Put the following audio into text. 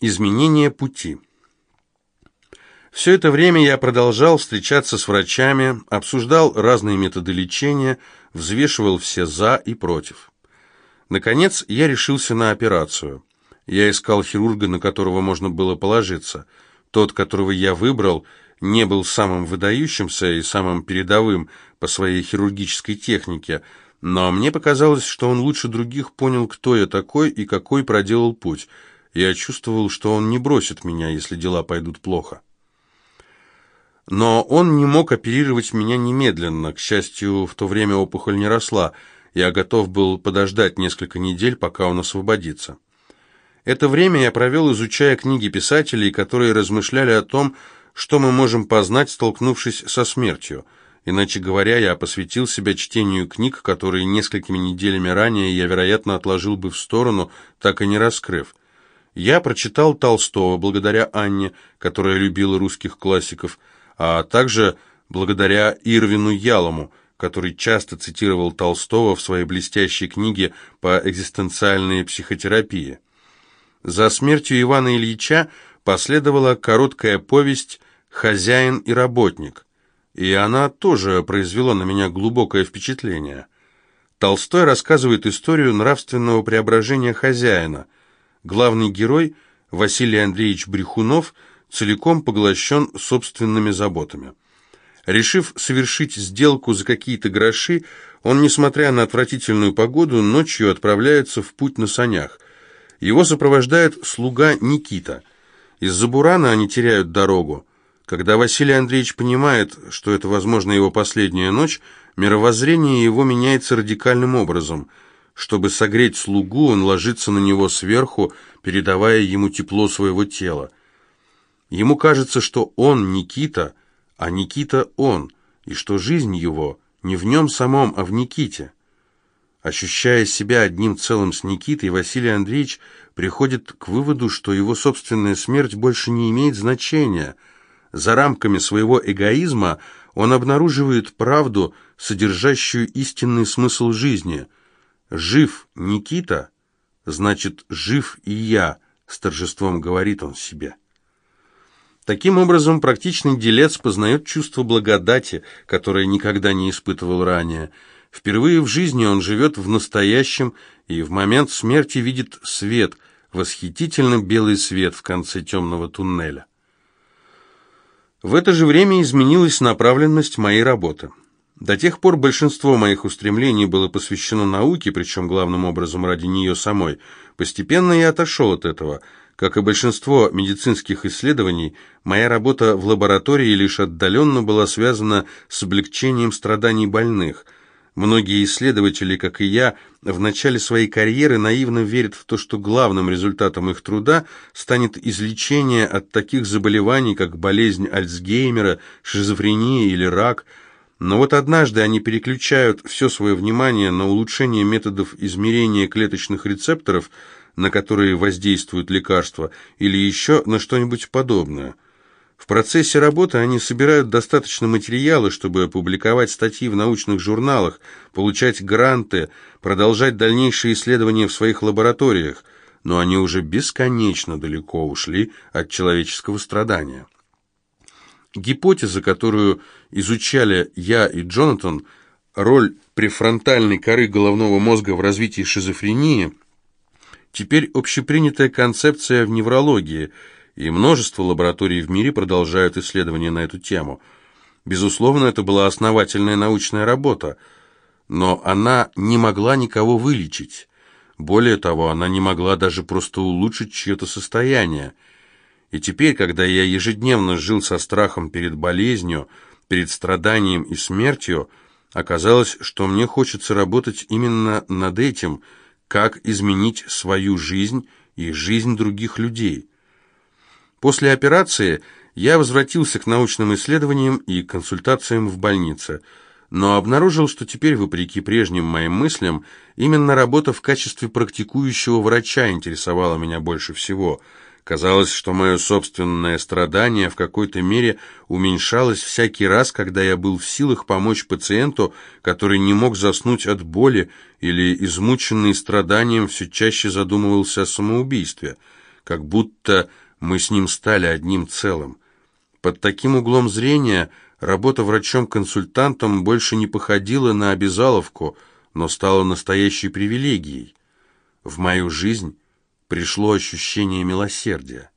Изменение пути. Все это время я продолжал встречаться с врачами, обсуждал разные методы лечения, взвешивал все «за» и «против». Наконец, я решился на операцию. Я искал хирурга, на которого можно было положиться. Тот, которого я выбрал, не был самым выдающимся и самым передовым по своей хирургической технике, но мне показалось, что он лучше других понял, кто я такой и какой проделал путь – я чувствовал, что он не бросит меня, если дела пойдут плохо. Но он не мог оперировать меня немедленно. К счастью, в то время опухоль не росла. Я готов был подождать несколько недель, пока он освободится. Это время я провел, изучая книги писателей, которые размышляли о том, что мы можем познать, столкнувшись со смертью. Иначе говоря, я посвятил себя чтению книг, которые несколькими неделями ранее я, вероятно, отложил бы в сторону, так и не раскрыв. Я прочитал Толстого благодаря Анне, которая любила русских классиков, а также благодаря Ирвину Ялому, который часто цитировал Толстого в своей блестящей книге по экзистенциальной психотерапии. За смертью Ивана Ильича последовала короткая повесть «Хозяин и работник», и она тоже произвела на меня глубокое впечатление. Толстой рассказывает историю нравственного преображения хозяина – Главный герой, Василий Андреевич Брехунов, целиком поглощен собственными заботами. Решив совершить сделку за какие-то гроши, он, несмотря на отвратительную погоду, ночью отправляется в путь на санях. Его сопровождает слуга Никита. Из-за бурана они теряют дорогу. Когда Василий Андреевич понимает, что это, возможно, его последняя ночь, мировоззрение его меняется радикальным образом – чтобы согреть слугу, он ложится на него сверху, передавая ему тепло своего тела. Ему кажется, что он Никита, а Никита он, и что жизнь его не в нем самом, а в Никите. Ощущая себя одним целым с Никитой, Василий Андреевич приходит к выводу, что его собственная смерть больше не имеет значения. За рамками своего эгоизма он обнаруживает правду, содержащую истинный смысл жизни – «Жив Никита, значит, жив и я», — с торжеством говорит он себе. Таким образом, практичный делец познает чувство благодати, которое никогда не испытывал ранее. Впервые в жизни он живет в настоящем и в момент смерти видит свет, восхитительно белый свет в конце темного туннеля. В это же время изменилась направленность моей работы. До тех пор большинство моих устремлений было посвящено науке, причем главным образом ради нее самой. Постепенно я отошел от этого. Как и большинство медицинских исследований, моя работа в лаборатории лишь отдаленно была связана с облегчением страданий больных. Многие исследователи, как и я, в начале своей карьеры наивно верят в то, что главным результатом их труда станет излечение от таких заболеваний, как болезнь Альцгеймера, шизофрения или рак – но вот однажды они переключают все свое внимание на улучшение методов измерения клеточных рецепторов, на которые воздействуют лекарства, или еще на что-нибудь подобное. В процессе работы они собирают достаточно материала, чтобы опубликовать статьи в научных журналах, получать гранты, продолжать дальнейшие исследования в своих лабораториях, но они уже бесконечно далеко ушли от человеческого страдания. Гипотеза, которую изучали я и Джонатан, роль префронтальной коры головного мозга в развитии шизофрении, теперь общепринятая концепция в неврологии, и множество лабораторий в мире продолжают исследования на эту тему. Безусловно, это была основательная научная работа, но она не могла никого вылечить. Более того, она не могла даже просто улучшить чье-то состояние – и теперь, когда я ежедневно жил со страхом перед болезнью, перед страданием и смертью, оказалось, что мне хочется работать именно над этим, как изменить свою жизнь и жизнь других людей. После операции я возвратился к научным исследованиям и консультациям в больнице, но обнаружил, что теперь, вопреки прежним моим мыслям, именно работа в качестве практикующего врача интересовала меня больше всего – Казалось, что мое собственное страдание в какой-то мере уменьшалось всякий раз, когда я был в силах помочь пациенту, который не мог заснуть от боли или, измученный страданием, все чаще задумывался о самоубийстве. как будто мы с ним стали одним целым. Под таким углом зрения работа врачом-консультантом больше не походила на обязаловку, но стала настоящей привилегией. В мою жизнь пришло ощущение милосердия.